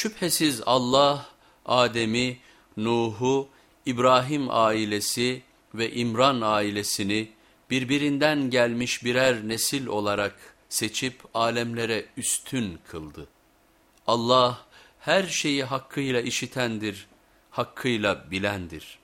Şüphesiz Allah Adem'i, Nuh'u, İbrahim ailesi ve İmran ailesini birbirinden gelmiş birer nesil olarak seçip alemlere üstün kıldı. Allah her şeyi hakkıyla işitendir, hakkıyla bilendir.